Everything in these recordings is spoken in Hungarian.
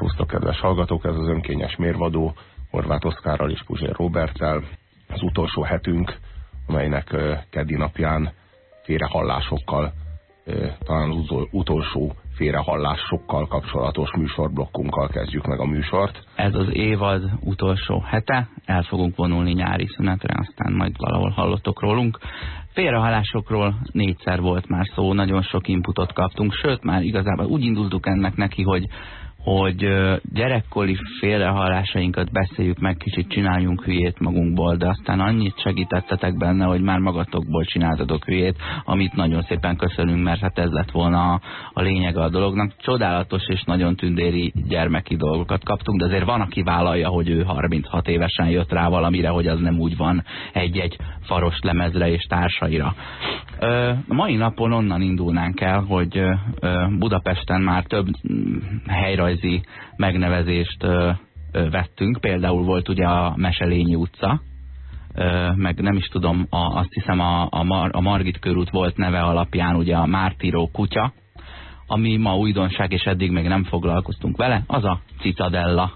Szerusztok, kedves hallgatók, ez az önkényes mérvadó Horváth Oszkárral és Puzsér Roberttel. Az utolsó hetünk, amelynek keddi napján félrehallásokkal, talán az utolsó félrehallásokkal kapcsolatos műsorblokkunkkal kezdjük meg a műsort. Ez az évad utolsó hete, el fogunk vonulni nyári szünetre, aztán majd valahol hallottok rólunk. Félrehallásokról négyszer volt már szó, nagyon sok inputot kaptunk, sőt már igazából úgy indultuk ennek neki, hogy hogy gyerekkori félrehallásainkat beszéljük meg, kicsit csináljunk hülyét magunkból, de aztán annyit segítettetek benne, hogy már magatokból csináltatok hülyét, amit nagyon szépen köszönünk, mert hát ez lett volna a, a lényege a dolognak. Csodálatos és nagyon tündéri gyermeki dolgokat kaptunk, de azért van, aki vállalja, hogy ő 36 évesen jött rá valamire, hogy az nem úgy van egy-egy faros lemezre és társaira. A mai napon onnan indulnánk el, hogy Budapesten már több mm, helyrajzi megnevezést vettünk. Például volt ugye a Meselényi utca, meg nem is tudom, a, azt hiszem a, a, Mar, a Margit körút volt neve alapján ugye a Mártíró kutya, ami ma újdonság, és eddig még nem foglalkoztunk vele, az a Citadella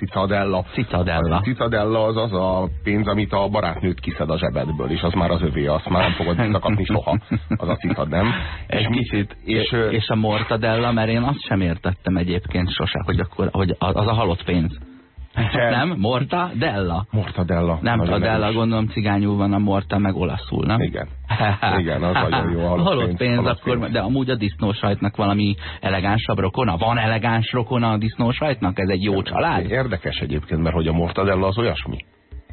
Citadella. Citadella. A citadella az az a pénz, amit a barátnőt kiszed a zsebedből, és az már az övé, azt már nem fogod visszakapni soha. Az a citad, nem? Egy és kicsit. És, és a mortadella, mert én azt sem értettem egyébként sose, hogy, akkor, hogy az a halott pénz. Nem? Morta Della. Morta Della. Nem, a Della gondolom cigányul van, a Morta meg olaszul, nem? Igen. Igen, az nagyon jó. Halott, halott pénz, pénz halott akkor, pénz. de amúgy a disznósajtnak valami elegánsabb rokona? Van elegáns rokona a disznósajtnak? Ez egy jó család? Érdekes egyébként, mert hogy a mortadella az olyasmi.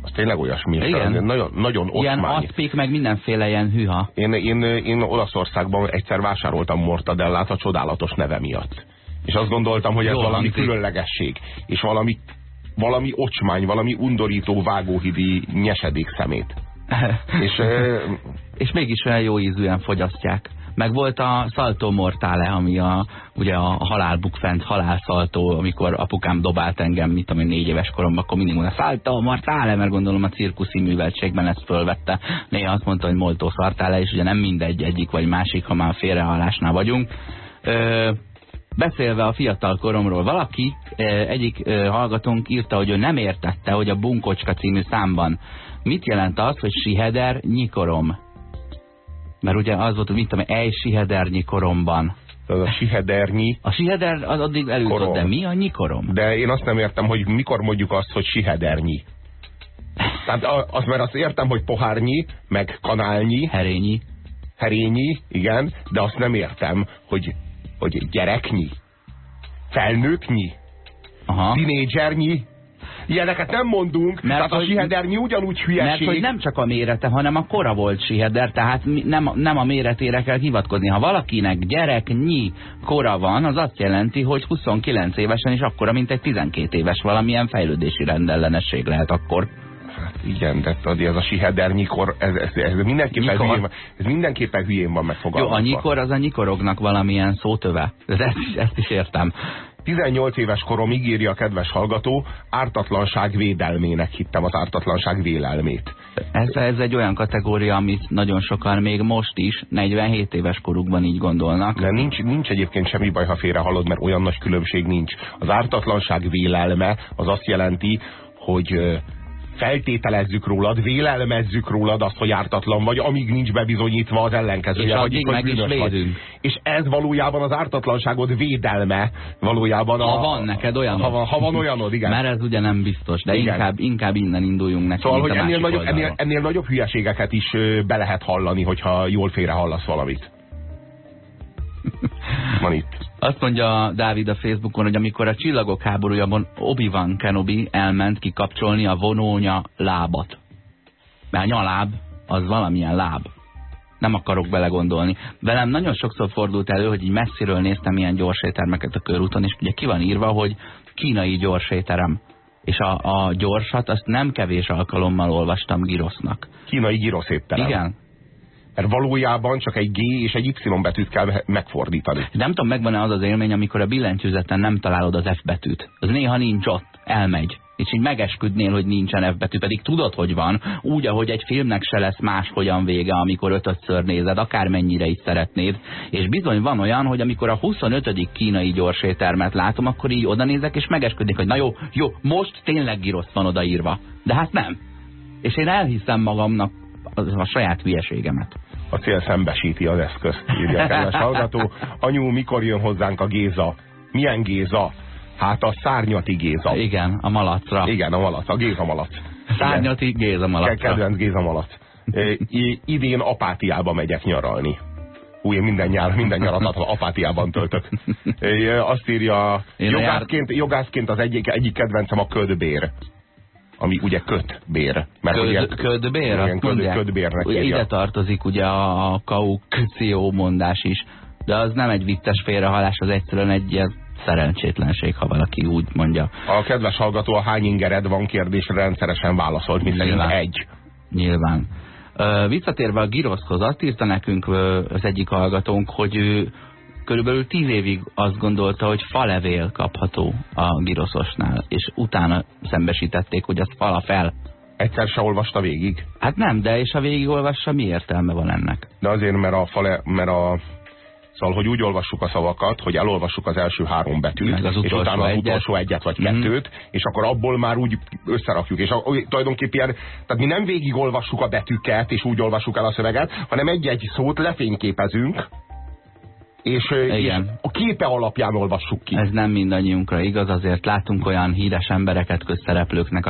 Az tényleg olyasmi. Igen. Nagyon, nagyon Ilyen aszpik, meg mindenféle ilyen hűha. Én, én, én Olaszországban egyszer vásároltam mortadellát a csodálatos neve miatt. És azt gondoltam, hogy ez Jó, valami különlegesség. És valami valami ocsmány, valami undorító vágóhidi nyesedék szemét. és, és mégis olyan jó ízűen fogyasztják. Meg volt a Salto Mortale, ami a, ugye a halálbukfent halálszaltó, amikor apukám dobált engem, mit tudom én, négy éves koromban, akkor mindig mondta, Salto Mortale, mert gondolom a cirkuszi műveltségben ezt fölvette. Néha azt mondta, hogy Molto Sartale, és ugye nem mindegy egyik vagy másik, ha már félrehallásnál vagyunk. Ö, Beszélve a fiatal koromról, valaki, egyik hallgatónk írta, hogy ő nem értette, hogy a Bunkocska című számban mit jelent az, hogy siheder nyikorom. Mert ugye az volt, hogy mit tudom, egy siheder nyikoromban. Az a sihedernyi. A siheder az addig előtt, de mi a nyikorom? De én azt nem értem, hogy mikor mondjuk azt, hogy sihedernyi. Tehát azt, mert azt értem, hogy pohárnyi, meg kanálnyi. Herényi. Herényi, igen, de azt nem értem, hogy hogy gyereknyi, felnőttnyi, Aha. tinédzsernyi, Ilyeneket nem mondunk, mert tehát hogy, a sihedernyi ugyanúgy hülyeség. Mert hogy nem csak a mérete, hanem a kora volt siheder, tehát nem, nem a méretére kell hivatkozni. Ha valakinek gyereknyi kora van, az azt jelenti, hogy 29 évesen is akkora, mint egy 12 éves valamilyen fejlődési rendellenesség lehet akkor. Hát igen, de ez a sihedernykor, ez, ez, ez, mindenképpen hülyén van, ez mindenképpen hülyén van megfogalmazva. Jó, a nyikor az a nyikorognak valamilyen szótöve. Ez, ezt, ezt is értem. 18 éves koromig írja a kedves hallgató, ártatlanság védelmének hittem az ártatlanság vélelmét. Ez, ez egy olyan kategória, amit nagyon sokan még most is 47 éves korukban így gondolnak. De nincs, nincs egyébként semmi baj, ha félre hallod, mert olyan nagy különbség nincs. Az ártatlanság vélelme az azt jelenti, hogy feltételezzük rólad, vélelmezzük rólad azt, hogy ártatlan vagy, amíg nincs bebizonyítva az ellenkezője. És addig meg is vagy. És ez valójában az ártatlanságod védelme. Valójában a, ha van neked olyan. Ha, ha van olyanod, igen. Mert ez ugye nem biztos, de inkább, inkább innen induljunk neki. Szóval, hogy ennél nagyobb, ennél, ennél nagyobb hülyeségeket is be lehet hallani, hogyha jól félre hallasz valamit. Van itt. Azt mondja Dávid a Facebookon, hogy amikor a csillagok háborújában Obi-Wan Kenobi elment kikapcsolni a vonónya lábat. Mert a nyaláb az valamilyen láb. Nem akarok belegondolni. Velem nagyon sokszor fordult elő, hogy így messziről néztem ilyen gyorsétermeket a körúton, és ugye ki van írva, hogy kínai gyorséterem. És a, a gyorsat azt nem kevés alkalommal olvastam girosznak. Kínai girosz étterem. Igen, mert valójában csak egy G és egy Y betűt kell megfordítani. Nem tudom, megvan-e az az élmény, amikor a billentyűzeten nem találod az F betűt. Az néha nincs ott, elmegy. és így megesküdnél, hogy nincsen F betű, pedig tudod, hogy van, úgy, ahogy egy filmnek se lesz máshogyan vége, amikor ötödször nézed, akármennyire is szeretnéd, és bizony van olyan, hogy amikor a 25. kínai gyorsétermet látom, akkor így oda nézek, és megesküdik, hogy na jó, jó, most tényleg girosz van odaírva. De hát nem. És én elhiszem magamnak a saját hülyeségemet. A cél szembesíti az eszközt, írja a kedves hallgató. Anyu, mikor jön hozzánk a Géza? Milyen Géza? Hát a szárnyati Géza. Igen, a malacra. Igen, a malac, a Géza malac. Szárnyati Géza malacra. Kedvenc Géza malac. I idén apátiába megyek nyaralni. Hú, én minden, nyár, minden nyarat apátiában töltök. Azt írja, jogászként, jogászként az egyik, egyik kedvencem a ködbér ami ugye kötbér. Mert Köd, ugye, ködbér? Igen, köd, ködbérnek ugye ide tartozik ugye a kaukció mondás is, de az nem egy vittes félrehalás, az egyszerűen egy ilyen szerencsétlenség, ha valaki úgy mondja. A kedves hallgató a hány ingered van kérdésre rendszeresen válaszolt, mint Nyilván. egy. Nyilván. Visszatérve a giroszhoz, azt írta nekünk az egyik hallgatónk, hogy ő körülbelül tíz évig azt gondolta, hogy falevél kapható a giroszosnál, és utána szembesítették, hogy azt fala fel. Egyszer se olvasta végig? Hát nem, de és ha végigolvassa, mi értelme van ennek? De azért, mert a, fale, mert a Szóval, hogy úgy olvassuk a szavakat, hogy elolvassuk az első három betűt, az és utána az egyet. utolsó egyet vagy mm. kettőt, és akkor abból már úgy összerakjuk. És a, tulajdonképpen, tehát mi nem végigolvassuk a betűket, és úgy olvassuk el a szöveget, hanem egy-egy szót lefényképezünk, és, és a képe alapján olvassuk ki. Ez nem mindannyiunkra igaz, azért látunk olyan híres embereket, közszereplőknek,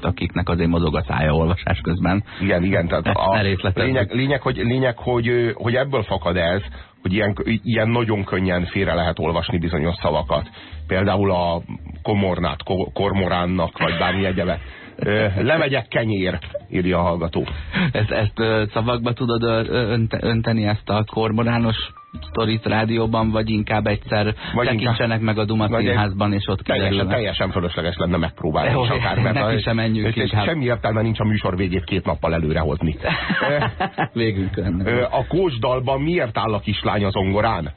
akiknek azért mozog a szája olvasás közben. Igen, igen, tehát a lényeg, lényeg, hogy, lényeg hogy, hogy ebből fakad ez, hogy ilyen, ilyen nagyon könnyen félre lehet olvasni bizonyos szavakat. Például a komornát, kormoránnak, vagy bármi egyebet. Lemegyek kenyér, írja a hallgató. Ezt, ezt szavakba tudod önteni, ezt a kormorános sztorit rádióban, vagy inkább egyszer vagy tekintsenek inkább, meg a Duma színházban, és ott kiderül. Teljesen, teljesen fölösleges lenne megpróbálni Jó, is akár, mert neki sem menjünk és Semmi értelme nincs a műsor végét két nappal előrehozni. Végünk A kósdalban miért áll a kislány az ongorán?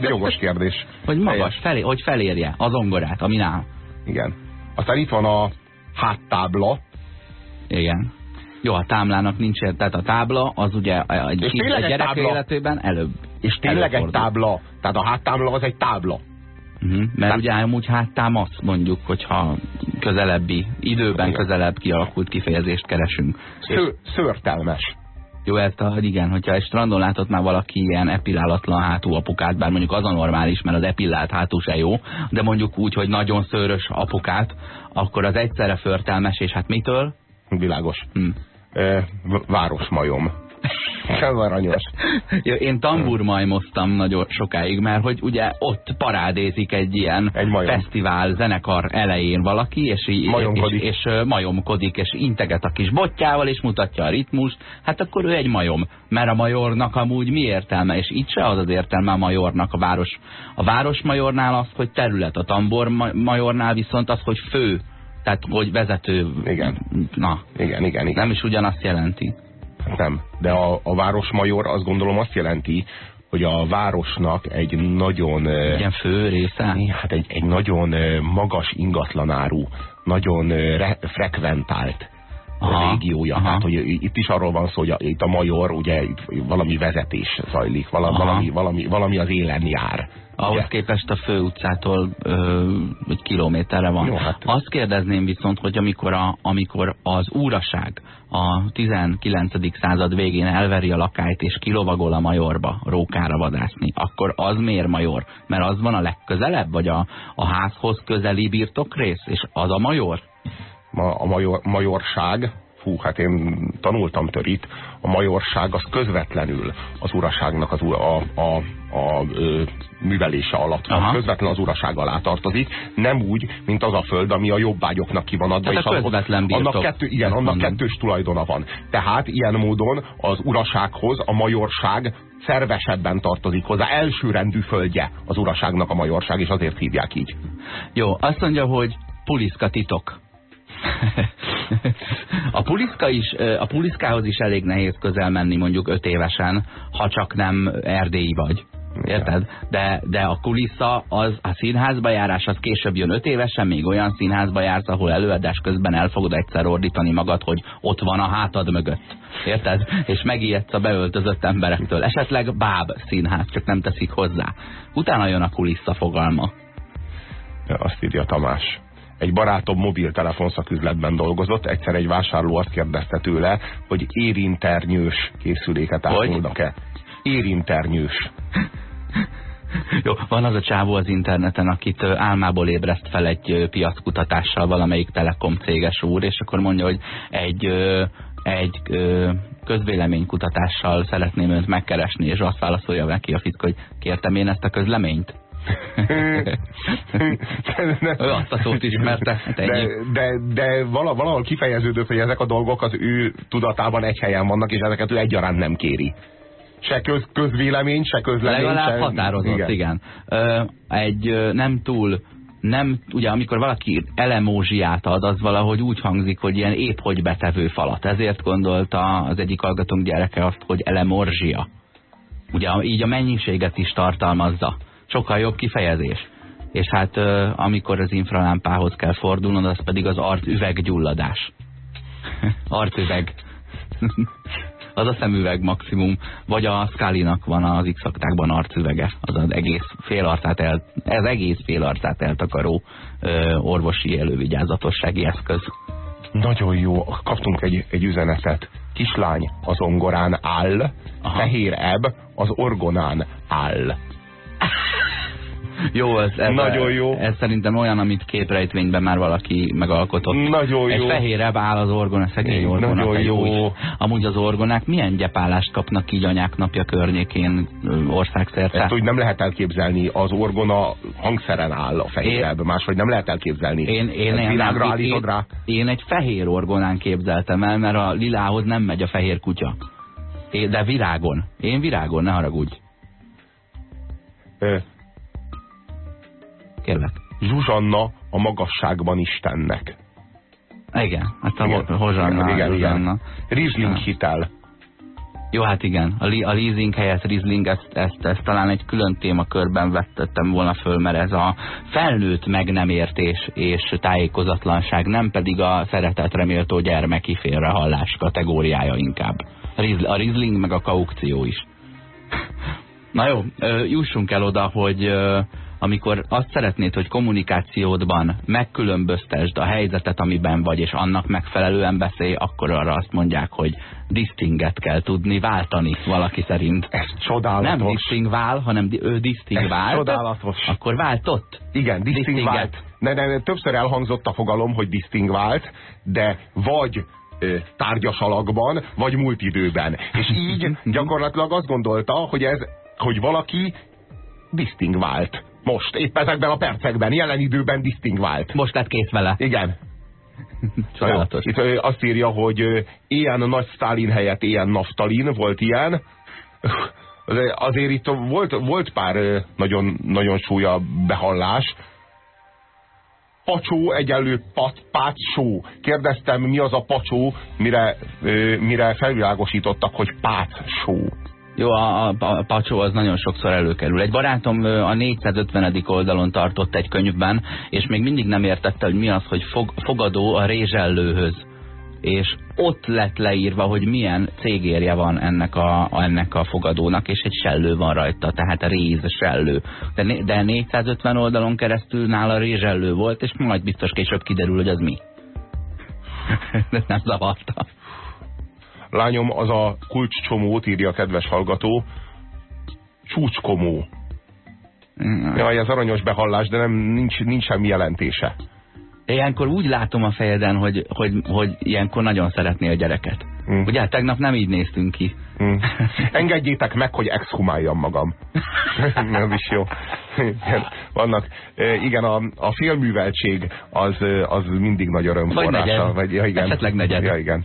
De jogos kérdés. Hogy magas, felé, hogy felérje az ongorát, ami áll. Igen. Aztán itt van a háttábla. Igen. Jó, a táblának nincs, tehát a tábla az ugye egy, és kis, egy gyerek tábla. életében előbb. És tényleg egy tábla, tehát a háttábla az egy tábla. Uh mhm, -huh, mert tehát, ugye amúgy háttám azt mondjuk, hogyha közelebbi, időben igen. közelebb kialakult kifejezést keresünk. Sző, szörtelmes. Jó, ezt a, igen, hogyha egy strandon látott már valaki ilyen epilálatlan hátú apukát, bár mondjuk az a normális, mert az epillált hátú se jó, de mondjuk úgy, hogy nagyon szőrös apukát, akkor az egyszerre förtelmes, és hát mitől? Világos. Hm városmajom. Ez aranyos. Én tamburmajmoztam nagyon sokáig, mert hogy ugye ott parádézik egy ilyen egy fesztivál, zenekar elején valaki, és, majomkodik. és, és, és majomkodik, és integet a kis botjával, és mutatja a ritmust, hát akkor ő egy majom. Mert a majornak amúgy mi értelme, és itt se az az értelme a majornak a város. A városmajornál az, hogy terület, a tambormajornál viszont az, hogy fő tehát, hogy vezető... Igen. Na. Igen, igen, igen. Nem is ugyanazt jelenti. Nem, de a, a városmajor azt gondolom azt jelenti, hogy a városnak egy nagyon... Ilyen fő része? Hát egy, egy nagyon magas ingatlanárú, nagyon re, frekventált aha, régiója. Aha. Hát, hogy itt is arról van szó, hogy a, itt a major, ugye itt valami vezetés zajlik, valami, valami, valami, valami az élen jár. Ahhoz ugye? képest a főutcától ö, egy kilométerre van. Jó, hát. Azt kérdezném viszont, hogy amikor, a, amikor az úraság a 19. század végén elveri a lakályt és kilovagol a majorba rókára vadászni, akkor az miért major? Mert az van a legközelebb, vagy a, a házhoz közeli birtokrész, és az a major? Ma, a major, majorság, fú, hát én tanultam törit, a majorság az közvetlenül az uraságnak az, a, a, a, ö, művelése alatt van, közvetlen az uraság alá tartozik, nem úgy, mint az a föld, ami a jobbágyoknak ki van adva, Tehát és a közvetlen annak, kettő, igen, annak kettős tulajdona van. Tehát ilyen módon az urasághoz a majorság szervesebben tartozik hozzá, elsőrendű földje az uraságnak a majorság, és azért hívják így. Jó, azt mondja, hogy puliszka titok. a, puliszka is, a puliszkához is elég nehéz közel menni mondjuk öt évesen, ha csak nem erdélyi vagy. Érted? De, de a kulissza, az, a színházba járás, az később jön öt évesen, még olyan színházba jársz, ahol előadás közben el fogod egyszer ordítani magad, hogy ott van a hátad mögött. Érted? És megijedsz a beöltözött emberektől. Esetleg báb színház, csak nem teszik hozzá. Utána jön a kulissza fogalma. Azt írja Tamás egy barátom mobiltelefon szaküzletben dolgozott, egyszer egy vásárló azt kérdezte tőle, hogy érinternyős készüléket árulnak-e. Érinternyős. Jó, van az a csávó az interneten, akit álmából ébreszt fel egy piackutatással valamelyik telekom céges úr, és akkor mondja, hogy egy, egy közvéleménykutatással szeretném önt megkeresni, és azt válaszolja neki a fick, hogy kértem én ezt a közleményt? Ő azt a szót ismerte. Hát de, de, de valahol kifejeződött, hogy ezek a dolgok az ő tudatában egy helyen vannak, és ezeket ő egyaránt nem kéri se köz, közvélemény, se közlemény. Legalább se... határozott, igen. igen. Ö, egy nem túl nem, ugye amikor valaki elemózsiát ad, az valahogy úgy hangzik, hogy ilyen épp hogy betevő falat. Ezért gondolta az egyik hallgatónk gyereke azt, hogy elemorzsia. Ugye így a mennyiséget is tartalmazza. Sokkal jobb kifejezés. És hát amikor az infralámpához kell fordulnod, az pedig az artüveggyulladás. artüveg az a szemüveg maximum, vagy a Scully-nak van az x arcüvege, az az egész fél arcát el, ez egész fél arcát eltakaró ö, orvosi elővigyázatossági eszköz. Nagyon jó, kaptunk egy, egy üzenetet. Kislány az ongorán áll, Aha. fehér ebb az orgonán áll. Jó, ez, ez, Nagyon jó. Ez szerintem olyan, amit képrejtvényben már valaki megalkotott. Nagyon Egy jó. fehérebb áll az orgona, szegény orgona. Nagyon jó. jó Amúgy az orgonák milyen gyepálást kapnak így anyák napja környékén országszerte? Ezt úgy nem lehet elképzelni. Az orgona hangszeren áll a fehérebb, én, máshogy nem lehet elképzelni. Én, én, én, én, én, rá. én egy fehér orgonán képzeltem el, mert a lilához nem megy a fehér kutya. É, de virágon. Én virágon, ne haragudj. Kérlek. Zsuzsanna a magasságban Istennek. Igen, hát a igen, hozsanna. Igen, igen, igen. Rizling hitel. Jó, hát igen. A, li, a leasing helyett Rizling, ezt, ezt, ezt talán egy külön témakörben vettettem volna föl, mert ez a felnőtt meg nem értés és tájékozatlanság, nem pedig a szeretetre méltó gyermeki félrehallás kategóriája inkább. A Rizling meg a kaukció is. Na jó, jussunk el oda, hogy amikor azt szeretnéd, hogy kommunikációdban megkülönböztesd a helyzetet, amiben vagy, és annak megfelelően beszélj, akkor arra azt mondják, hogy distinget kell tudni váltani valaki szerint. Ez csodálatos. Nem distingvál, hanem ő distingvált. Ez csodálatos. Akkor váltott. Igen, distingvált. Ne, ne, ne, többször elhangzott a fogalom, hogy distingvált, de vagy tárgyas alakban, vagy múlt időben. És így gyakorlatilag azt gondolta, hogy ez, hogy valaki distingvált. Most, épp ezekben a percekben, jelen időben disztingvált. Most lett kész vele. Igen. Csodálatos. Itt azt írja, hogy ilyen nagy Stalin helyett ilyen naftalin, volt ilyen. Azért itt volt, volt pár nagyon, nagyon súlya behallás. Pacsó egyenlő pat, pácsó. Kérdeztem, mi az a pacsó, mire, mire felvilágosítottak, hogy pácsó. Jó, a, a, a pacsó az nagyon sokszor előkerül. Egy barátom a 450. oldalon tartott egy könyvben, és még mindig nem értette, hogy mi az, hogy fog, fogadó a rézsellőhöz. És ott lett leírva, hogy milyen cégérje van ennek a, ennek a fogadónak, és egy sellő van rajta, tehát a réz sellő. De, de 450 oldalon keresztül nála rézsellő volt, és majd biztos később kiderül, hogy az mi. Ez nem zavarta. Lányom, az a kulcscsomót írja a kedves hallgató. Csúcskomó. Mm. Jaj, ez aranyos behallás, de nem, nincs, nincs semmi jelentése. Ilyenkor úgy látom a fejeden, hogy, hogy, hogy ilyenkor nagyon szeretnél a gyereket. Mm. Ugye, tegnap nem így néztünk ki. Mm. Engedjétek meg, hogy exhumáljam magam. Ez is jó. Vannak, igen, a, a félműveltség az, az mindig nagy örömforrása. Vagy negyed. Vagy, ja, igen. Esetleg negyed. Ja, igen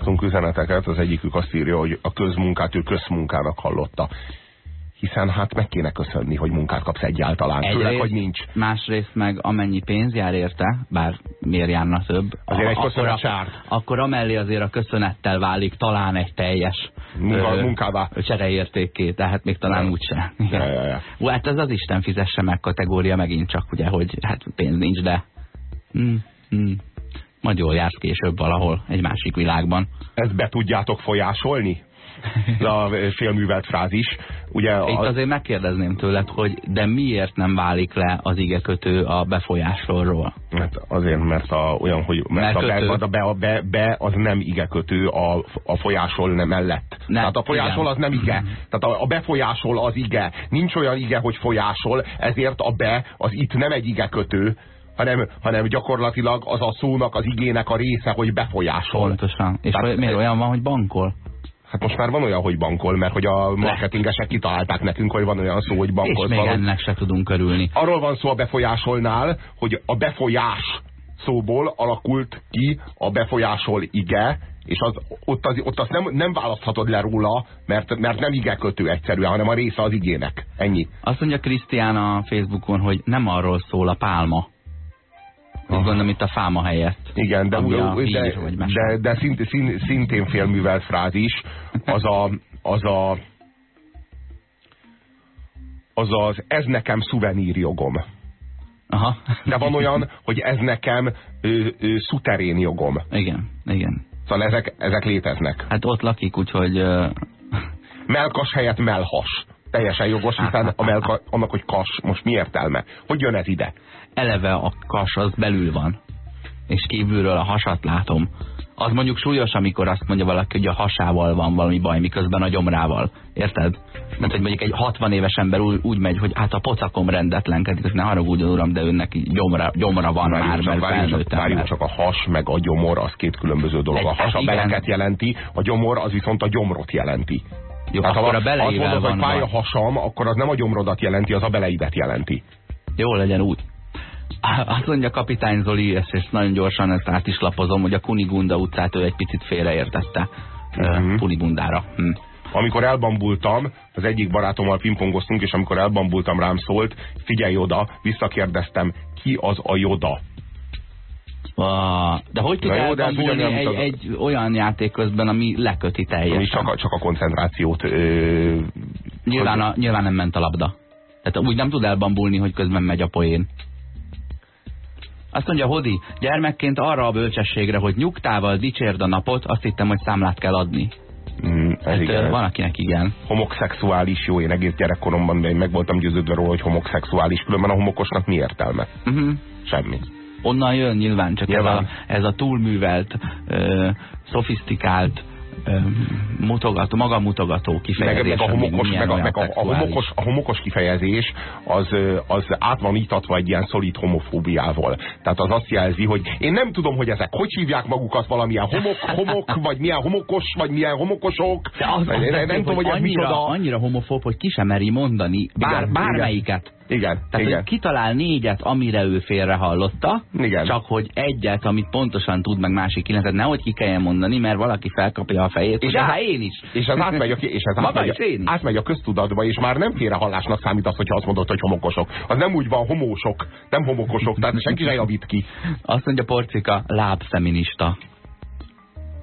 Kaptunk üzeneteket, az egyikük azt írja, hogy a közmunkát ő közmunkának hallotta hiszen hát meg kéne köszönni, hogy munkát kapsz egyáltalán, Egyrészt, főleg, hogy nincs. Másrészt meg amennyi pénz jár érte, bár miért járna több, azért egy akkor, akkor amellé azért a köszönettel válik talán egy teljes Munka, ö, munkává. csereértékké, tehát még talán ja. úgyse. Ja, ja, ja. Hát ez az Isten fizesse meg kategória megint csak, ugye, hogy hát pénz nincs, de mm, mm, majd jól jársz később valahol egy másik világban. Ezt be tudjátok folyásolni? a félművelt frázis. Ugye Itt az... azért megkérdezném tőled, hogy de miért nem válik le az igekötő a befolyásolról? Hát azért, mert a, olyan, hogy mert, mert a, be, a, be, a be, be az nem igekötő a, a folyásol nem mellett. Nem, Tehát a folyásol igen. az nem ige. Tehát a, a befolyásol az ige. Nincs olyan ige, hogy folyásol, ezért a be az itt nem egy igekötő, hanem, hanem gyakorlatilag az a szónak, az igének a része, hogy befolyásol. Pontosan. És Tehát, miért olyan van, hogy bankol? Hát most már van olyan, hogy bankol, mert hogy a marketingesek kitalálták nekünk, hogy van olyan szó, hogy bankol. És még valahogy. ennek se tudunk örülni. Arról van szó a befolyásolnál, hogy a befolyás szóból alakult ki a befolyásol ige, és az, ott, az, ott azt nem, nem választhatod le róla, mert, mert nem ige kötő egyszerűen, hanem a része az igének. Ennyi. Azt mondja Krisztián a Facebookon, hogy nem arról szól a pálma, Aha. Gondolom itt a fáma helyett. Igen, de, de, de, de, de szint, szint, szintén félművelt frázis az a, az a az az ez nekem szuvenírjogom. Aha. De van olyan, hogy ez nekem ö, ö, szuterén jogom. Igen, igen. Szóval ezek, ezek léteznek. Hát ott lakik, úgyhogy... Uh... Melkas helyett melhas. Teljesen jogos, hiszen a melka, annak, hogy kas, most mi értelme? Hogy jön ez ide? eleve a kas az belül van, és kívülről a hasat látom. Az mondjuk súlyos, amikor azt mondja valaki, hogy a hasával van valami baj, miközben a gyomrával. Érted? Mert hogy mondjuk egy 60 éves ember úgy, úgy megy, hogy hát a pocakom rendetlenkedik, ne haragudjon uram, de önnek gyomra, gyomra van várjunk már, mert várjunk csak, várjunk csak a has meg a gyomor, az két különböző dolog. Egy, a has a beleket jelenti, a gyomor az viszont a gyomrot jelenti. Jó, hát akkor ha a beleivel azt mondod, van. hogy fáj a hasam, akkor az nem a gyomrodat jelenti, az a beleidet jelenti. Jó legyen úgy. Azt mondja kapitány Zoli, ezt, és nagyon gyorsan ezt át is lapozom, hogy a Kunigunda utcát ő egy picit félreértette uh -huh. Mhm. Kunigundára. Hm. Amikor elbambultam, az egyik barátommal pingpongoztunk, és amikor elbambultam rám szólt, figyelj oda, visszakérdeztem, ki az a Joda? De hogy tud de elbambulni egy, az... egy olyan játék közben, ami leköti teljesen? Ami csak a, csak a koncentrációt... Ö... Nyilván, a, nyilván nem ment a labda. Tehát úgy nem tud elbambulni, hogy közben megy a poén. Azt mondja Hodi, gyermekként arra a bölcsességre, hogy nyugtával dicsérd a napot, azt hittem, hogy számlát kell adni. Mm, ez hát, igen. Van, akinek igen. Homokszexuális, jó, én egész gyerekkoromban meg voltam győződve róla, hogy homokszexuális, különben a homokosnak mi értelme? Uh mhm. -huh. Semmi. Onnan jön nyilván, csak nyilván. Ez, a, ez a túlművelt, ö, szofisztikált, mutogató, maga mutogató kifejezés. Meg, meg, a, homokos, meg, a, meg a, a, homokos, a homokos kifejezés az, az át van itatva egy ilyen szolid homofóbiával. Tehát az azt jelzi, hogy én nem tudom, hogy ezek hogy hívják magukat valamilyen homok, homok, vagy milyen homokos, vagy milyen homokosok. De az, az nem tudom, hogy ez annyira, micsoda. annyira homofób, hogy ki sem meri mondani bár, igen, bármelyiket. Igen. Igen. Tehát, igen. hogy kitalál négyet, amire ő félre hallotta, igen. csak hogy egyet, amit pontosan tud, meg másik kilencet, nehogy ki kelljen mondani, mert valaki felkapja a fejét, és hát én is. És ez átmegy a, és ez átmegy, a, átmegy a köztudatba, és már nem félrehallásnak számít az, hogyha azt mondod, hogy homokosok. Az nem úgy van, homósok, nem homokosok, tehát senki se javít ki. Azt mondja Porcika, lábfeminista.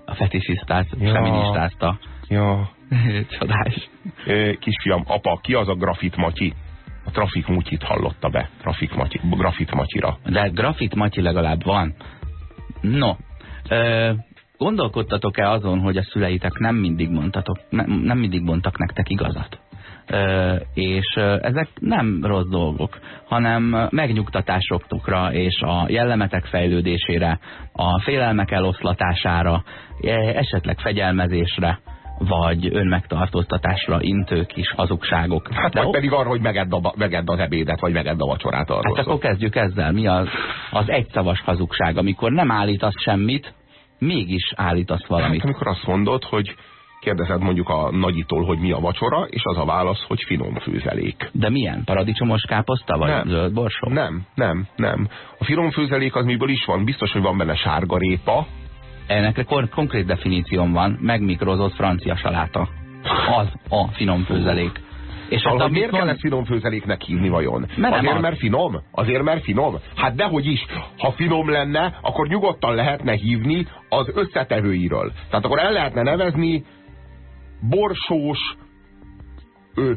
A fetisisztát, ja. feministázta. Ja. Csodás. Kisfiam, apa, ki az a grafit Matyi? A Trafik Mutyit hallotta be. Trafik Matyi, Grafit Matyira. De Grafit Matyi legalább van. No, ö, gondolkodtatok-e azon, hogy a szüleitek nem mindig mondtatok, nem, nem mindig mondtak nektek igazat? Ö, és ö, ezek nem rossz dolgok, hanem megnyugtatásokra és a jellemetek fejlődésére, a félelmek eloszlatására, e, esetleg fegyelmezésre vagy önmegtartóztatásra intő kis hazugságok. Hát vagy pedig arra, hogy megedd, a, megedd az ebédet, vagy megedd a vacsorát. Arról hát akkor kezdjük ezzel. Mi az, az egyszavas hazugság, amikor nem állítasz semmit, mégis állítasz valamit. Hát amikor azt mondod, hogy kérdezed mondjuk a nagyitól, hogy mi a vacsora, és az a válasz, hogy finom főzelék. De milyen? Paradicsomos káposzta, vagy Nem. zöld borsó? Nem, nem, nem. A finom főzelék az miből is van? Biztos, hogy van benne sárgarépa. Ennek kon konkrét definícióm van, megmikrozott francia saláta. Az a finom főzelék. És hát, hogy miért amit kell mond- ezt finom főzeléknek hívni vajon? nem Azért, az. mert finom? Azért, mert finom? Hát dehogy is. Ha finom lenne, akkor nyugodtan lehetne hívni az összetevőiről. Tehát akkor el lehetne nevezni borsós, ö,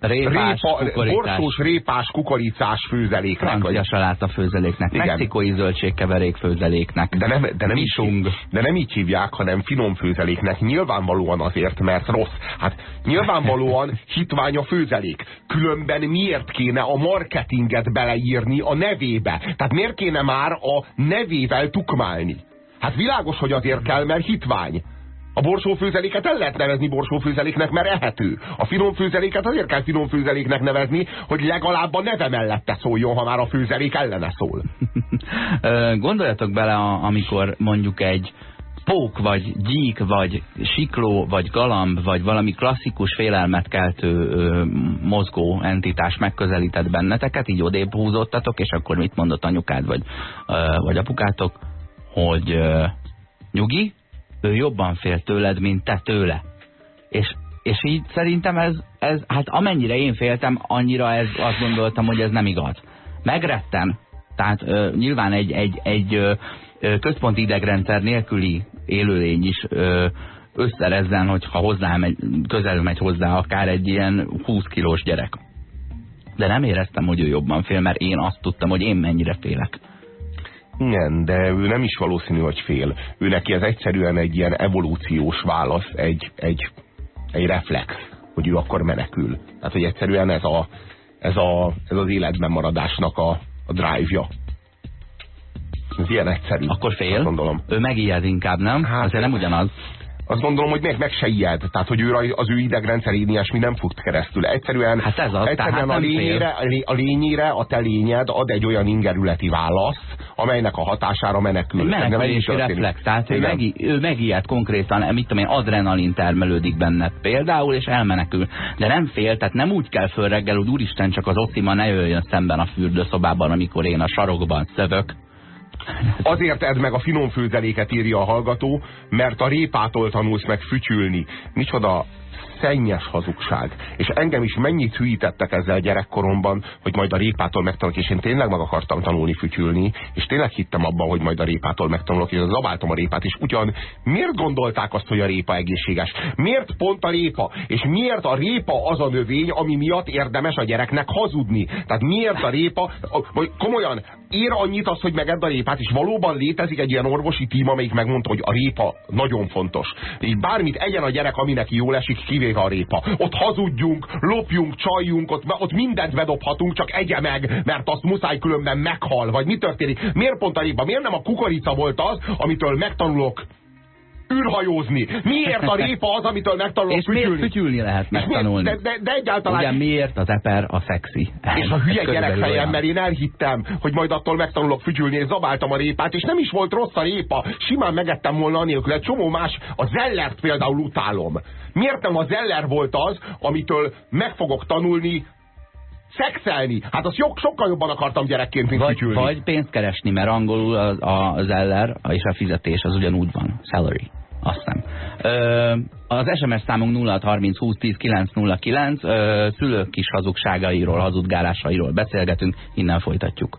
Répás, répa, borsós, répás, kukoricás főzeléknek. francia saláta főzeléknek, Igen. mexikói zöldségkeverék főzeléknek. de nem, de, nem így, de nem így hívják, hanem finom főzeléknek. Nyilvánvalóan azért, mert rossz. Hát nyilvánvalóan hitvány a főzelék. Különben miért kéne a marketinget beleírni a nevébe? Tehát miért kéne már a nevével tukmálni? Hát világos, hogy azért kell, mert hitvány. A borsófőzeléket el lehet nevezni borsófőzeléknek, mert ehető. A finom főzeléket azért kell finom főzeléknek nevezni, hogy legalább a neve mellette szóljon, ha már a főzelék ellene szól. Gondoljatok bele, amikor mondjuk egy pók, vagy gyík, vagy sikló, vagy galamb, vagy valami klasszikus félelmet keltő ö, mozgó entitás megközelített benneteket, így odébb húzottatok, és akkor mit mondott anyukád, vagy, ö, vagy apukátok, hogy ö, nyugi, ő jobban fél tőled, mint te tőle. És, és így szerintem ez, ez, hát amennyire én féltem, annyira ez, azt gondoltam, hogy ez nem igaz. Megretten. Tehát ö, nyilván egy, egy, egy ö, központi idegrendszer nélküli élőlény is ö, összerezzen, hogyha hozzá megy, közel megy hozzá akár egy ilyen 20 kilós gyerek. De nem éreztem, hogy ő jobban fél, mert én azt tudtam, hogy én mennyire félek. Igen, de ő nem is valószínű, hogy fél. Ő neki ez egyszerűen egy ilyen evolúciós válasz, egy, egy, egy reflex, hogy ő akkor menekül. Tehát, hogy egyszerűen ez, a, ez, a, ez az életben maradásnak a, a drive-ja. Ez ilyen egyszerű. Akkor fél? Gondolom. Ő megijed inkább, nem? Hát, Azért nem ugyanaz. Azt gondolom, hogy meg, meg se ijed. Tehát, hogy ő, az ő idegrendszerén ilyesmi nem fut keresztül. Egyszerűen, Hát ez az, egyszerűen tehát a, lényére, a lényére a te lényed ad egy olyan ingerületi választ, amelynek a hatására menekül. Menekülési reflex, tehát ő, megi, ő megijed konkrétan, mit tudom én, adrenalin termelődik benned például, és elmenekül. De nem fél, tehát nem úgy kell föl reggel, hogy úristen, csak az optima ne jöjjön szemben a fürdőszobában, amikor én a sarokban szövök. Azért edd meg a finom főzeléket, írja a hallgató, mert a répától tanulsz meg fütyülni. Micsoda szennyes hazugság. És engem is mennyit hülyítettek ezzel gyerekkoromban, hogy majd a répától megtanulok, és én tényleg meg akartam tanulni fütyülni, és tényleg hittem abban, hogy majd a répától megtanulok, és zabáltam a répát, és ugyan miért gondolták azt, hogy a répa egészséges? Miért pont a répa? És miért a répa az a növény, ami miatt érdemes a gyereknek hazudni? Tehát miért a répa, komolyan, ér annyit az, hogy megedd a répát, és valóban létezik egy ilyen orvosi tím, amelyik megmondta, hogy a répa nagyon fontos. És bármit egyen a gyerek, ami neki jól esik, kivéve a répa. Ott hazudjunk, lopjunk, csaljunk, ott, ott mindent bedobhatunk, csak egye meg, mert azt muszáj különben meghal, vagy mi történik? Miért pont a répa? Miért nem a kukorica volt az, amitől megtanulok űrhajózni? Miért a répa az, amitől megtanulok És miért fütyülni? lehet megtanulni? De, de, de egyáltalán Ugye miért az eper a szexi? és a hülye olyan. mert én elhittem, hogy majd attól megtanulok fütyülni, és zabáltam a répát, és nem is volt rossz a répa. Simán megettem volna anélkül. Egy csomó más, a zellert például utálom. Miért nem a zeller volt az, amitől meg fogok tanulni szexelni? Hát azt jog, sokkal jobban akartam gyerekként, mint Vagy, vagy pénzt keresni, mert angolul az, az eller és a fizetés az ugyanúgy van. Salary. Azt nem. Ö, az SMS számunk 0630 20 10 909. Ö, szülők kis hazugságairól, hazudgálásairól beszélgetünk, innen folytatjuk.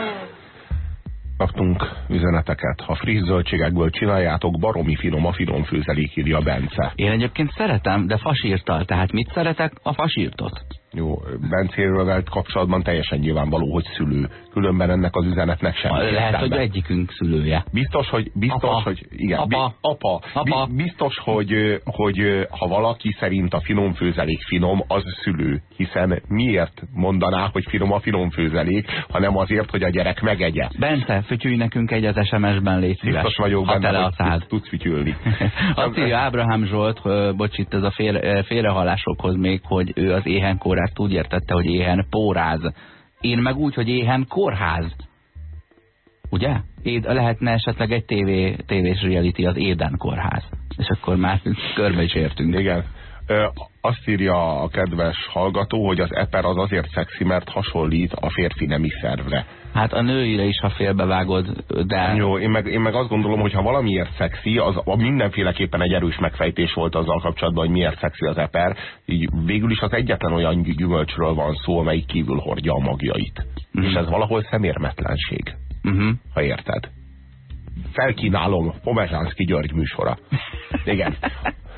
Kaptunk üzeneteket. Ha friss zöldségekből csináljátok, baromi finom a finom főzelék, írja Bence. Én egyébként szeretem, de fasírtal. Tehát mit szeretek? A fasírtot. Jó, Bencéről kapcsolatban teljesen nyilvánvaló, hogy szülő. Különben ennek az üzenetnek sem. Lehet, értelme. hogy egyikünk szülője. Biztos, hogy, biztos, apa. hogy igen, apa. Bi, apa. apa. Biztos, hogy, hogy ha valaki szerint a finom főzelék finom, az szülő. Hiszen miért mondaná, hogy finom a finom főzelék, hanem azért, hogy a gyerek megegye. Bence, fütyülj nekünk egy az SMS-ben, légy szíves. Biztos vagyok ha benne, a szád. tudsz fütyülni. Azt írja Ábrahám Zsolt, bocs, itt ez a fél, félrehalásokhoz még, hogy ő az éhenkórát úgy értette, hogy éhen póráz. Én meg úgy, hogy éhen kórház. Ugye? Éd, lehetne esetleg egy TV, tévés reality, az Éden kórház. És akkor már körbe is értünk. Igen. Azt írja a kedves hallgató, hogy az eper az azért szexi, mert hasonlít a férfi nemi szervre. Hát a nőire is, ha félbevágod, de... Jó, én meg, én meg azt gondolom, hogy ha valamiért szexi, az a mindenféleképpen egy erős megfejtés volt azzal kapcsolatban, hogy miért szexi az eper. Így végül is az egyetlen olyan gyümölcsről van szó, amelyik kívül hordja a magjait. Mm. És ez valahol szemérmetlenség. Uh -huh. Ha érted. Felkínálom Pomezsánszki György műsora. Igen.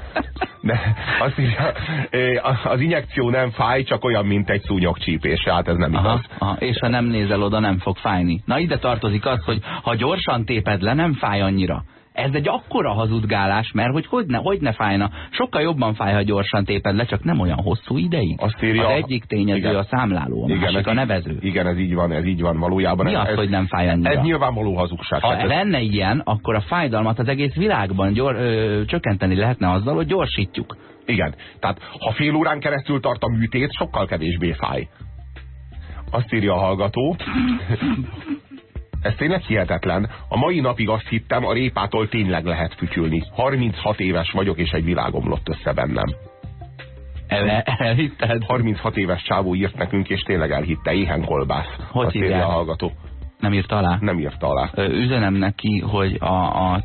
De azt írja, az injekció nem fáj, csak olyan, mint egy szúnyogcsípés. Hát ez nem aha, igaz. Aha, és ha nem nézel oda, nem fog fájni. Na ide tartozik az, hogy ha gyorsan téped le, nem fáj annyira. Ez egy akkora hazudgálás, mert hogy hogy ne, hogy ne fájna. Sokkal jobban fáj, ha gyorsan téped le, csak nem olyan hosszú ideig. Azt írja, az egyik tényező igen, a számláló, a igen, másik a nevező. Igen, ez így van, ez így van valójában. Mi ez, az, hogy nem fáj annyira? Ez nyilvánvaló hazugság. Ha ez... lenne ilyen, akkor a fájdalmat az egész világban gyor, ö, csökkenteni lehetne azzal, hogy gyorsítjuk. Igen, tehát ha fél órán keresztül tart a műtét, sokkal kevésbé fáj. Azt írja a hallgató, ez tényleg hihetetlen. A mai napig azt hittem, a répától tényleg lehet fütyülni. 36 éves vagyok, és egy világomlott össze bennem. El, elhitted? 36 éves csávó írt nekünk, és tényleg elhitte. Éhen kolbász. Hogy azt írja a hallgató. Nem írta alá? Nem írta alá. Üzenem neki, hogy a, a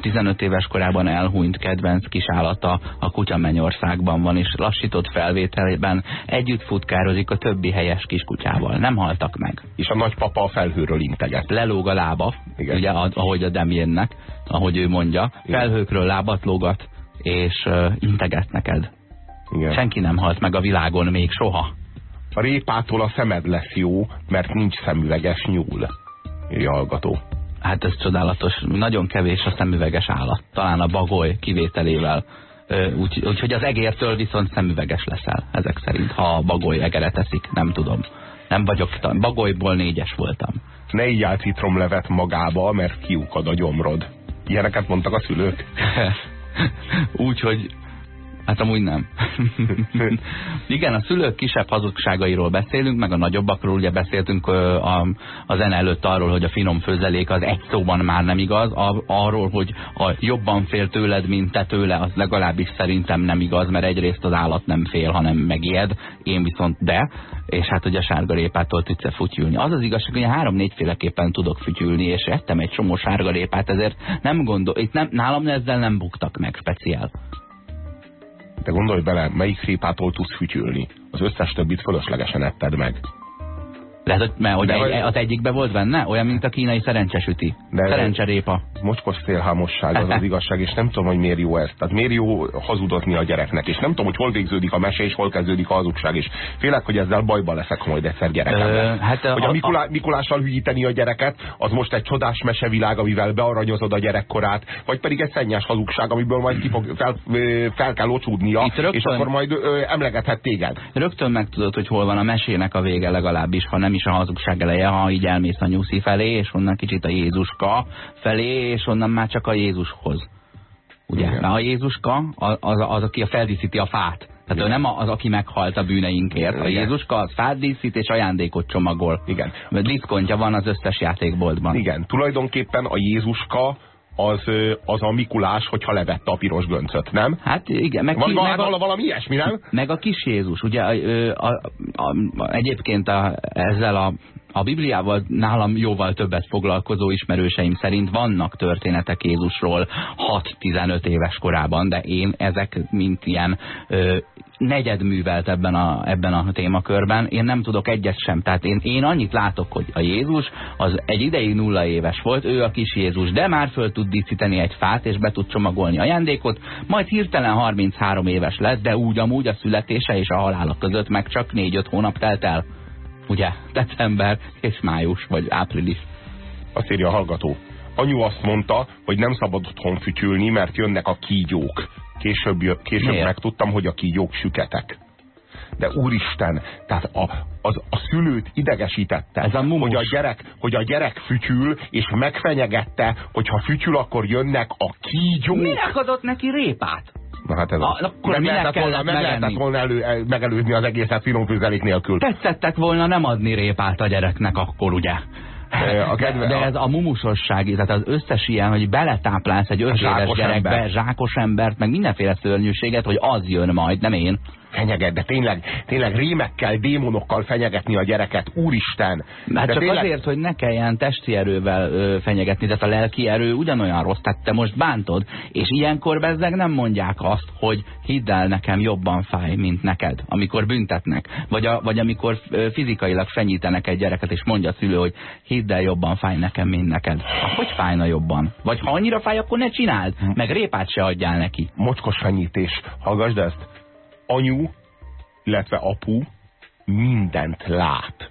15 éves korában elhunyt kedvenc kis állata a kutya Mennyországban van, és lassított felvételében együtt futkározik a többi helyes kiskutyával. Nem haltak meg. És a nagypapa a felhőről integet. Lelóg a lába, Igen. ugye, ahogy a Demiennek, ahogy ő mondja. Igen. Felhőkről lábat lógat, és uh, integet neked. Igen. Senki nem halt meg a világon még soha. A répától a szemed lesz jó, mert nincs szemüveges nyúl. Hallgató. Hát ez csodálatos. Nagyon kevés a szemüveges állat. Talán a bagoly kivételével. Úgyhogy úgy, az egértől viszont szemüveges leszel, ezek szerint. Ha a bagoly egeret eszik, nem tudom. Nem vagyok, bagolyból négyes voltam. Ne így citromlevet magába, mert kiukad a gyomrod. Ilyeneket mondtak a szülők? Úgyhogy Hát amúgy nem. Igen, a szülők kisebb hazugságairól beszélünk, meg a nagyobbakról ugye beszéltünk a, a zene előtt arról, hogy a finom főzelék az egy szóban már nem igaz, a, arról, hogy a jobban fél tőled, mint te tőle, az legalábbis szerintem nem igaz, mert egyrészt az állat nem fél, hanem megijed, én viszont de, és hát ugye a sárgarépától tudsz fütyülni. Az az igazság, hogy három-négyféleképpen tudok fütyülni, és ettem egy csomó sárgarépát, ezért nem gondol, itt nem, nálam ezzel nem buktak meg speciál. De gondolj bele, melyik répától tudsz fütyülni. Az összes többit fölöslegesen etted meg. Lehet, hogy, mert, hogy egy, az egyikben volt benne? Olyan, mint a kínai szerencsesüti. De Szerencserépa. Mocskos félhámosság az az igazság, és nem tudom, hogy miért jó ez. Tehát miért jó hazudotni a gyereknek, és nem tudom, hogy hol végződik a mese, és hol kezdődik a hazugság, és félek, hogy ezzel bajba leszek majd egyszer gyerekemben. Hát a, hogy a, Mikulá, Mikulással hülyíteni a gyereket, az most egy csodás mesevilág, amivel bearanyozod a gyerekkorát, vagy pedig egy szennyes hazugság, amiből majd kifog, fel, fel kell ocsúdnia, rögtön, és akkor majd ö, emlegethet téged. Rögtön megtudod, hogy hol van a mesének a vége legalábbis, ha nem is a hazugság eleje, ha így elmész a nyuszi felé, és onnan kicsit a Jézuska felé, és onnan már csak a Jézushoz. Ugye? Igen. Mert a Jézuska az, az, az, aki a feldíszíti a fát. Tehát Igen. ő nem az, aki meghalt a bűneinkért. A Jézuska az fát díszít és ajándékot csomagol. Igen. Mert diszkontja van az összes játékboltban. Igen. Tulajdonképpen a Jézuska az, az a Mikulás, hogyha levette a piros göncöt, nem? Hát igen. Meg, ki, meg a, valami ilyesmi, nem? Meg a kis Jézus, ugye a, a, a, a, egyébként a, ezzel a a Bibliával nálam jóval többet foglalkozó ismerőseim szerint vannak történetek Jézusról 6-15 éves korában, de én ezek mint ilyen ö, negyedművelt ebben a, ebben a témakörben, én nem tudok egyet sem. Tehát én, én annyit látok, hogy a Jézus az egy ideig nulla éves volt, ő a kis Jézus, de már föl tud díszíteni egy fát, és be tud csomagolni ajándékot, majd hirtelen 33 éves lett, de úgy amúgy a születése és a halála között meg csak 4-5 hónap telt el. Ugye? December és május, vagy április. Azt írja a hallgató. Anyu azt mondta, hogy nem szabad otthon fütyülni, mert jönnek a kígyók. Később, később megtudtam, hogy a kígyók süketek. De úristen, tehát a, az, a szülőt idegesítette, Ez a hogy, a gyerek, hogy a gyerek fütyül, és megfenyegette, hogy ha fütyül, akkor jönnek a kígyók. Minek adott neki répát? Na hát ez a, akkor meg lehetett volna, meg lehetett volna elő, megelőzni az egészet finom főzelék nélkül. Tetszettek volna nem adni répát a gyereknek akkor, ugye? A kedve, de, de ez a mumusosság, tehát az összes ilyen, hogy beletáplálsz egy öt éves gyerekbe, ember. zsákos embert, meg mindenféle szörnyűséget, hogy az jön majd, nem én fenyeget, de tényleg, tényleg rémekkel, démonokkal fenyegetni a gyereket, úristen. Hát de csak tényleg... azért, hogy ne kelljen testi erővel ö, fenyegetni, tehát a lelki erő ugyanolyan rossz, tehát te most bántod, és ilyenkor bezzeg nem mondják azt, hogy hidd el nekem jobban fáj, mint neked, amikor büntetnek, vagy, a, vagy amikor fizikailag fenyítenek egy gyereket, és mondja a szülő, hogy hidd el jobban fáj nekem, mint neked. Hogy fájna jobban? Vagy ha annyira fáj, akkor ne csináld, meg répát se adjál neki. Mocskos fenyítés. Hallgassd ezt anyu, illetve apu mindent lát.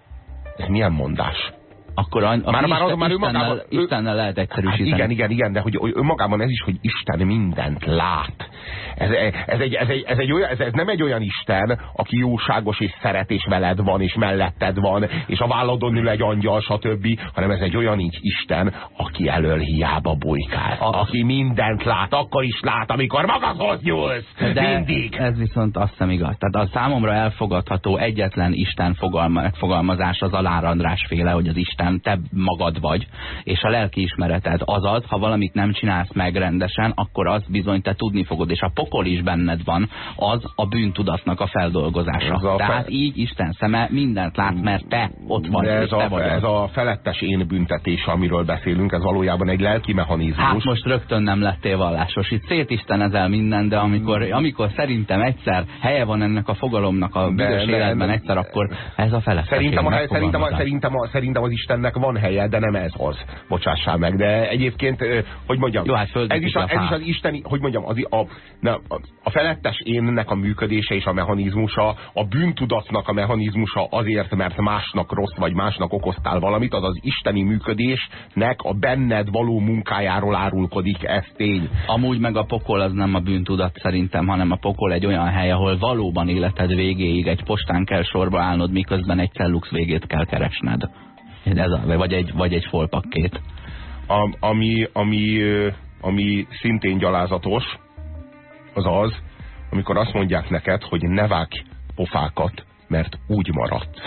Ez milyen mondás? Akkor an, már, Isten, már, az, már Istennel, ő, Istennel lehet egyszerűsíteni. Hát igen, igen, igen, de hogy, önmagában ez is, hogy Isten mindent lát. Ez, ez, egy, ez, egy, ez, egy olyan, ez, ez nem egy olyan Isten, aki jóságos és szeret, és veled van, és melletted van, és a válladon ül egy angyal, stb., hanem ez egy olyan így Isten, aki elől hiába bujkál. A... Aki mindent lát, akkor is lát, amikor magadhoz nyúlsz. De Mindig. Ez viszont azt hiszem igaz. Tehát a számomra elfogadható egyetlen Isten fogalma, megfogalmazás az András féle, hogy az Isten hanem te magad vagy, és a lelkiismereted az az, ha valamit nem csinálsz meg rendesen, akkor az bizony te tudni fogod, és a pokol is benned van, az a bűntudatnak a feldolgozása. Ez a Tehát fe... így Isten szeme mindent lát, mert te ott vagy, De ez, te a, vagy ez a felettes én büntetés, amiről beszélünk, ez valójában egy lelki mechanizmus. Hát most rögtön nem lettél vallásos. Itt szétistenezel minden, de amikor, amikor szerintem egyszer helye van ennek a fogalomnak a büdös életben egyszer, akkor ez a felettes szerintem, a, szerintem, a, szerintem, a, szerintem az Isten ennek van helye, de nem ez az. Bocsássál meg, de egyébként, hogy mondjam, Jó, hát ez, is a, ez is az isteni, hogy mondjam, az, a, a, a felettes énnek a működése és a mechanizmusa, a bűntudatnak a mechanizmusa azért, mert másnak rossz, vagy másnak okoztál valamit, az az isteni működésnek a benned való munkájáról árulkodik, ez tény. Amúgy meg a pokol az nem a bűntudat szerintem, hanem a pokol egy olyan hely, ahol valóban életed végéig egy postán kell sorba állnod, miközben egy cellux végét kell keresned. Ez a, vagy, egy, vagy egy folpakkét. A, ami, ami, ami szintén gyalázatos, az az, amikor azt mondják neked, hogy ne vágj pofákat, mert úgy maradt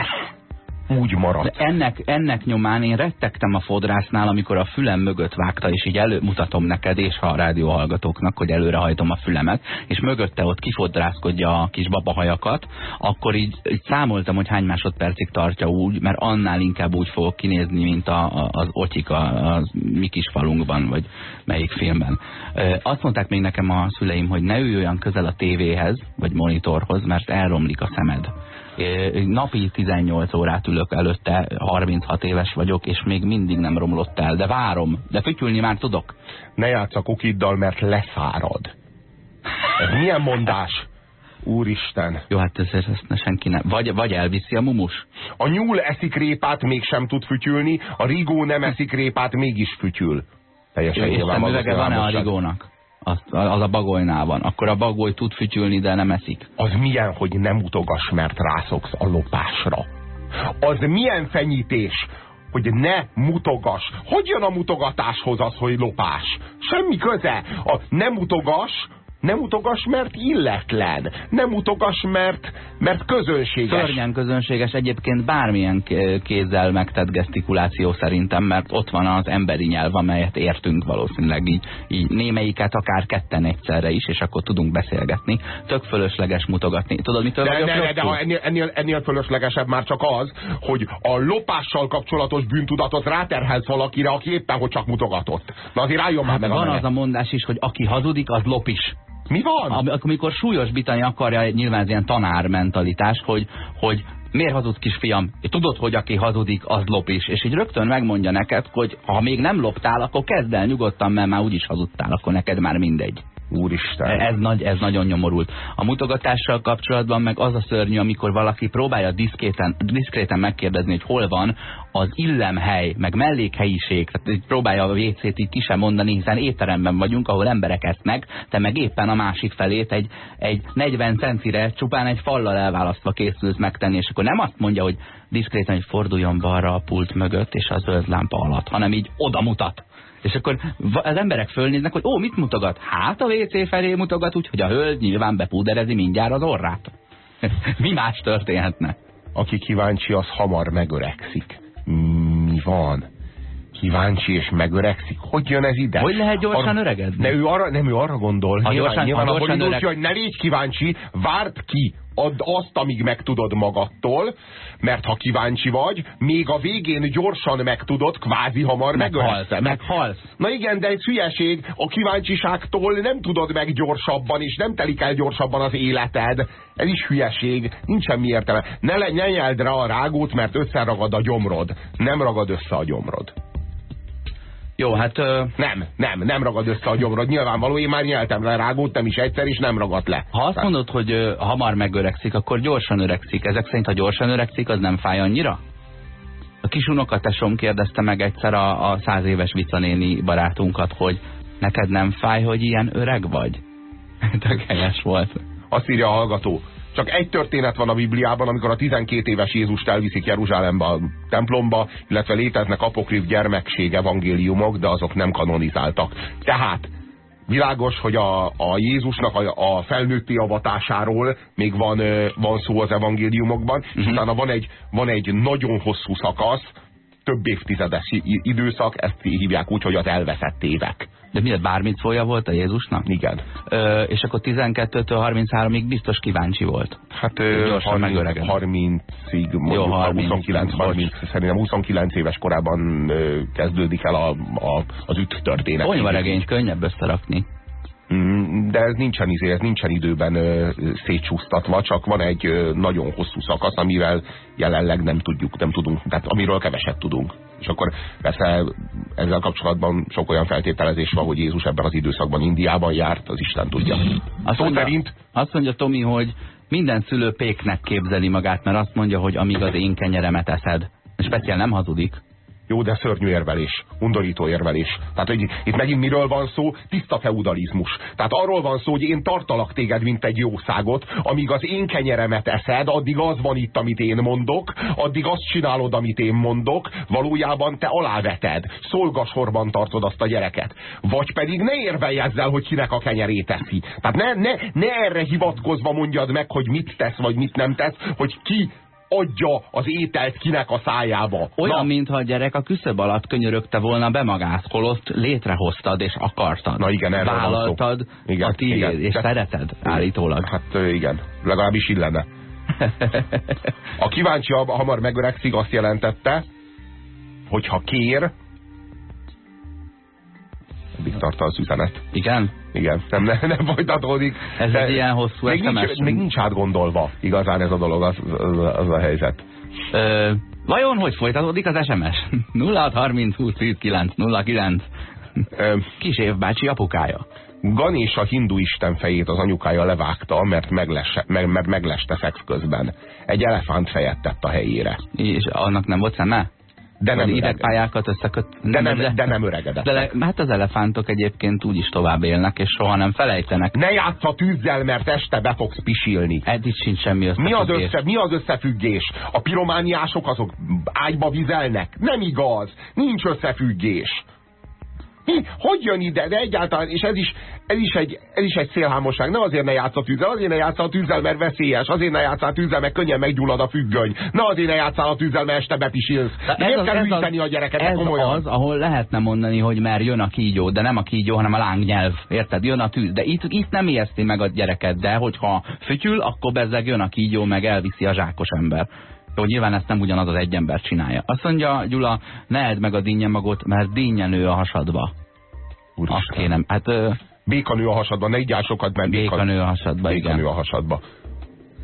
úgy maradt. De ennek, ennek nyomán én rettegtem a fodrásznál, amikor a fülem mögött vágta, és így előmutatom neked, és a rádióhallgatóknak, hogy előrehajtom a fülemet, és mögötte ott kifodrászkodja a kis babahajakat, akkor így, így számoltam, hogy hány másodpercig tartja úgy, mert annál inkább úgy fogok kinézni, mint a, a, az otyik a, a mi kis falunkban, vagy melyik filmben. Azt mondták még nekem a szüleim, hogy ne ülj olyan közel a tévéhez, vagy monitorhoz, mert elromlik a szemed napi 18 órát ülök előtte, 36 éves vagyok, és még mindig nem romlott el, de várom, de fütyülni már tudok. Ne játsz a kukiddal, mert leszárad. Ez milyen mondás? Úristen. Jó, hát ezért ezt ne senki nem. Vagy, vagy elviszi a mumus. A nyúl eszik répát, mégsem tud fütyülni, a rigó nem eszik répát, mégis fütyül. Teljesen Jó, és van-e a rigónak? Az, az a bagolynál van. Akkor a bagoly tud fütyülni, de nem eszik. Az milyen, hogy nem utogass, mert rászoksz a lopásra. Az milyen fenyítés, hogy ne mutogass. Hogy jön a mutogatáshoz az, hogy lopás? Semmi köze. A nem mutogass, nem utogass, mert illetlen. Nem utogass, mert, mert közönséges. Szörnyen közönséges egyébként bármilyen kézzel megtett gesztikuláció szerintem, mert ott van az emberi nyelv, amelyet értünk valószínűleg így, így némelyiket akár ketten egyszerre is, és akkor tudunk beszélgetni. Tök fölösleges mutogatni. Tudod, mitől de, de, de, de ha ennél, ennél, ennél fölöslegesebb már csak az, hogy a lopással kapcsolatos bűntudatot ráterhelsz valakire, aki éppen hogy csak mutogatott. Na azért álljon már hát meg Van az a mondás is, hogy aki hazudik, az lop is. Mi van? Am- Amikor súlyosbítani akarja nyilván ez ilyen tanár mentalitás, hogy, hogy miért hazudsz kisfiam? Tudod, hogy aki hazudik, az lop is. És így rögtön megmondja neked, hogy ha még nem loptál, akkor kezd el nyugodtan, mert már úgyis hazudtál, akkor neked már mindegy. Úristen. Ez, nagy, ez nagyon nyomorult. A mutogatással kapcsolatban meg az a szörnyű, amikor valaki próbálja diszkréten, diszkréten megkérdezni, hogy hol van az illemhely, meg mellékhelyiség. Tehát próbálja a WC-t így ki sem mondani, hiszen étteremben vagyunk, ahol emberek esznek, te meg éppen a másik felét egy, egy 40 centire csupán egy fallal elválasztva készülsz megtenni, és akkor nem azt mondja, hogy diszkréten, hogy forduljon balra a pult mögött és a zöld lámpa alatt, hanem így oda mutat. És akkor az emberek fölnéznek, hogy ó, mit mutogat? Hát a WC felé mutogat, úgyhogy a hölgy nyilván bepúderezi mindjárt az orrát. Mi más történhetne? Aki kíváncsi, az hamar megöregszik. Mi van? Kíváncsi és megöregszik? Hogy jön ez ide? Hogy lehet gyorsan arra, öregedni? Ne, ő arra, nem, ő arra gondol. Ha nyilván, gyorsan- nyilván ha gyorsan öreg- hogy ne légy kíváncsi, várd ki add azt, amíg megtudod magadtól, mert ha kíváncsi vagy, még a végén gyorsan megtudod, kvázi hamar Meghalsz, megölsz. meghalsz. Na igen, de egy hülyeség, a kíváncsiságtól nem tudod meg gyorsabban, és nem telik el gyorsabban az életed. Ez is hülyeség, nincs semmi értelme. Ne, le, ne nyeld rá a rágót, mert összeragad a gyomrod. Nem ragad össze a gyomrod. Jó, hát... Ö, Nem, nem, nem ragad össze a gyomrod. Nyilvánvaló, én már nyeltem le rágót, nem is egyszer, és nem ragadt le. ha azt mondod, hogy ö, hamar megöregszik, akkor gyorsan öregszik. Ezek szerint, ha gyorsan öregszik, az nem fáj annyira? A kis unokatesom kérdezte meg egyszer a, a száz éves vicanéni barátunkat, hogy neked nem fáj, hogy ilyen öreg vagy? Tök helyes volt. Azt írja a hallgató. Csak egy történet van a Bibliában, amikor a 12 éves Jézust elviszik Jeruzsálembe a templomba, illetve léteznek apokrif gyermekség evangéliumok, de azok nem kanonizáltak. Tehát világos, hogy a, a Jézusnak a, a felnőtti avatásáról még van, van szó az evangéliumokban, uh -huh. és utána van egy, van egy nagyon hosszú szakasz, több évtizedes időszak, ezt hívják úgy, hogy az elveszett évek. De miért bármit szólja volt a Jézusnak? Igen. Ö, és akkor 12-től 33-ig biztos kíváncsi volt. Hát Gyorsan 30, megöreged. 30-ig, mondjuk Jó, 30, 29, 30, szerintem 29 éves korában kezdődik el a, a, az üt történet. Konyvaregényt könnyebb összerakni. Mm, De ez nincsen, izé, ez nincsen időben ö, szétcsúsztatva, csak van egy ö, nagyon hosszú szakasz, amivel jelenleg nem tudjuk, nem tudunk, tehát amiről keveset tudunk. És akkor persze ezzel kapcsolatban sok olyan feltételezés van, hogy Jézus ebben az időszakban Indiában járt, az Isten tudja. Azt Szó mondja, szerint azt mondja Tomi, hogy minden szülő péknek képzeli magát, mert azt mondja, hogy amíg az én kenyeremet eszed. Speciál nem hazudik. Jó, de szörnyű érvelés, undorító érvelés. Tehát, hogy itt megint miről van szó? Tiszta feudalizmus. Tehát arról van szó, hogy én tartalak téged, mint egy jószágot, amíg az én kenyeremet eszed, addig az van itt, amit én mondok, addig azt csinálod, amit én mondok, valójában te aláveted, szolgasorban tartod azt a gyereket. Vagy pedig ne érvelj ezzel, hogy kinek a kenyerét teszi. Tehát ne, ne, ne erre hivatkozva mondjad meg, hogy mit tesz, vagy mit nem tesz, hogy ki adja az ételt kinek a szájába. Olyan, Na, mintha a gyerek a küszöb alatt könyörögte volna be magát, holott létrehoztad és akartad. Na igen, erről. Vállaltad Igen, a tiéd, igen. és De- szereted állítólag. Hát igen, legalábbis illene. A kíváncsi ha- hamar megöregszik azt jelentette, hogy ha kér, eddig tart az üzenet. Igen? Igen, nem, nem, nem folytatódik. Ez De egy ilyen hosszú még SMS? nincs, még nincs átgondolva igazán ez a dolog, az, az, az a helyzet. Ö, vajon hogy folytatódik az SMS? 0630 20 10 9 09 Ö, Kis évbácsi apukája. Ganésh a hindu isten fejét az anyukája levágta, mert, meglesse, meg, mert megleste szex közben. Egy elefánt fejet tett a helyére. És annak nem volt szeme? De nem, öregedett. idegpályákat összeköt... de nem, de nem öregedett. De le, hát az elefántok egyébként úgy is tovább élnek, és soha nem felejtenek. Ne játsz a tűzzel, mert este be fogsz pisilni. Eddig sincs semmi Mi az, össze, mi az összefüggés? A piromániások azok ágyba vizelnek? Nem igaz. Nincs összefüggés. Mi? Hogy jön ide? De egyáltalán, és ez is, ez is, egy, ez is egy szélhámosság. Ne azért ne játsz a tűzzel, azért ne játsz a tűzzel, mert veszélyes. Azért ne játsz a tűzzel, mert könnyen meggyullad a függöny. Ne azért ne játsz a tűzzel, mert este bepisilsz. Miért kell hűíteni a gyereket? ez komolyan. az, ahol lehetne mondani, hogy mert jön a kígyó, de nem a kígyó, hanem a lángnyelv. Érted? Jön a tűz. De itt, itt nem ijeszti meg a gyereket, de hogyha fütyül, akkor bezzeg jön a kígyó, meg elviszi a zsákos ember. Jó, nyilván ezt nem ugyanaz az egy ember csinálja. Azt mondja Gyula, ne edd meg a dinnye mert dinnye nő a hasadba. Azt Úristen. kéne. Hát Békanő a hasadba, ne így sokat, mert békanő a hasadba, békanő a hasadba.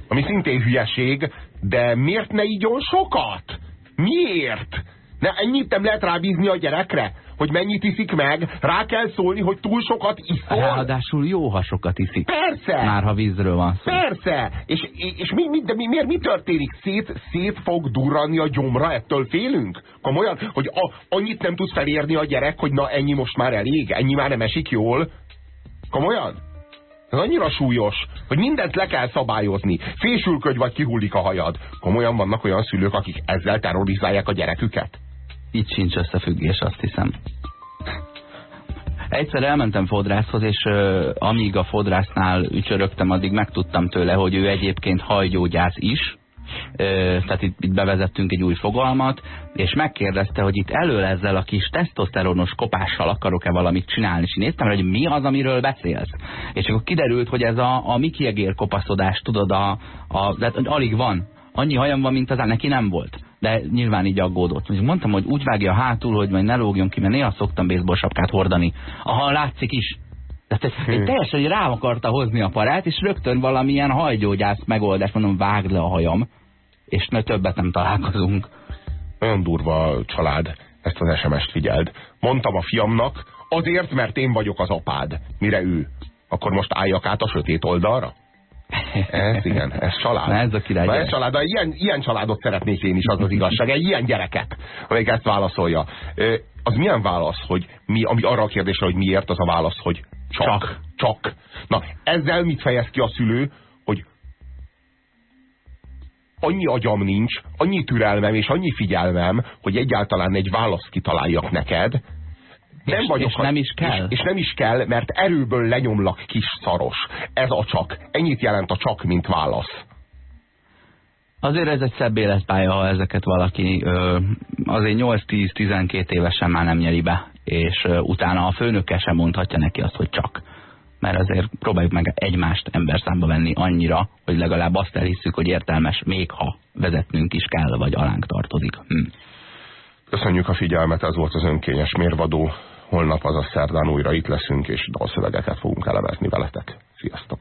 Ami szintén hülyeség, de miért ne igyon sokat? Miért? Ne, ennyit nem lehet rábízni a gyerekre? Hogy mennyit iszik meg? Rá kell szólni, hogy túl sokat iszol? Ráadásul jó, ha sokat iszik. Persze! Már ha vízről van szó. Persze! És, és mi, mi, de mi, miért mi történik? Szét, szét fog durrani a gyomra, ettől félünk? Komolyan? Hogy a, annyit nem tud felérni a gyerek, hogy na ennyi most már elég, ennyi már nem esik jól? Komolyan? Ez annyira súlyos, hogy mindent le kell szabályozni. Fésülködj, vagy kihullik a hajad. Komolyan vannak olyan szülők, akik ezzel terrorizálják a gyereküket? Itt sincs összefüggés, azt hiszem. Egyszer elmentem fodrászhoz, és uh, amíg a fodrásznál ücsörögtem, addig megtudtam tőle, hogy ő egyébként hajgyógyász is, tehát itt, itt bevezettünk egy új fogalmat, és megkérdezte, hogy itt elől ezzel a kis tesztoszteronos kopással akarok-e valamit csinálni, és néztem, hogy mi az, amiről beszélsz. És akkor kiderült, hogy ez a, a Mikiegér kopaszodás, tudod, a, a, de alig van. Annyi hajam van, mint az neki nem volt. De nyilván így aggódott. Mondtam, hogy úgy vágja hátul, hogy majd ne lógjon ki, mert néha szoktam baseball sapkát hordani. Aha, látszik is. Tehát egy teljesen hogy rám akarta hozni a parát, és rögtön valamilyen hajgyógyász megoldás, mondom, vágd le a hajam, és ne többet nem találkozunk. Olyan durva a család, ezt az SMS-t figyeld. Mondtam a fiamnak, azért, mert én vagyok az apád. Mire ő? Akkor most álljak át a sötét oldalra? Ez igen, ez család. Na ez a király. Na ez család, de ilyen, ilyen családot szeretnék én is, az az igazság. Egy ilyen gyereket, amelyik ezt válaszolja. Az milyen válasz, hogy mi, ami arra a kérdésre, hogy miért, az a válasz, hogy csak. Csak. csak. Na, ezzel mit fejez ki a szülő, hogy annyi agyam nincs, annyi türelmem és annyi figyelmem, hogy egyáltalán egy választ kitaláljak neked, nem és, vagyok és nem is kell. És, és nem is kell, mert erőből lenyomlak kis szaros. Ez a csak. Ennyit jelent a csak, mint válasz. Azért ez egy szebb életpálya, ha ezeket valaki ö, azért 8-10-12 évesen már nem nyeri be, és ö, utána a főnöke sem mondhatja neki azt, hogy csak. Mert azért próbáljuk meg egymást emberszámba venni annyira, hogy legalább azt elhisszük, hogy értelmes, még ha vezetnünk is kell, vagy alánk tartozik. Hm. Köszönjük a figyelmet, ez volt az önkényes mérvadó. Holnap, azaz szerdán újra itt leszünk, és dalszövegeket fogunk elemezni veletek. Sziasztok!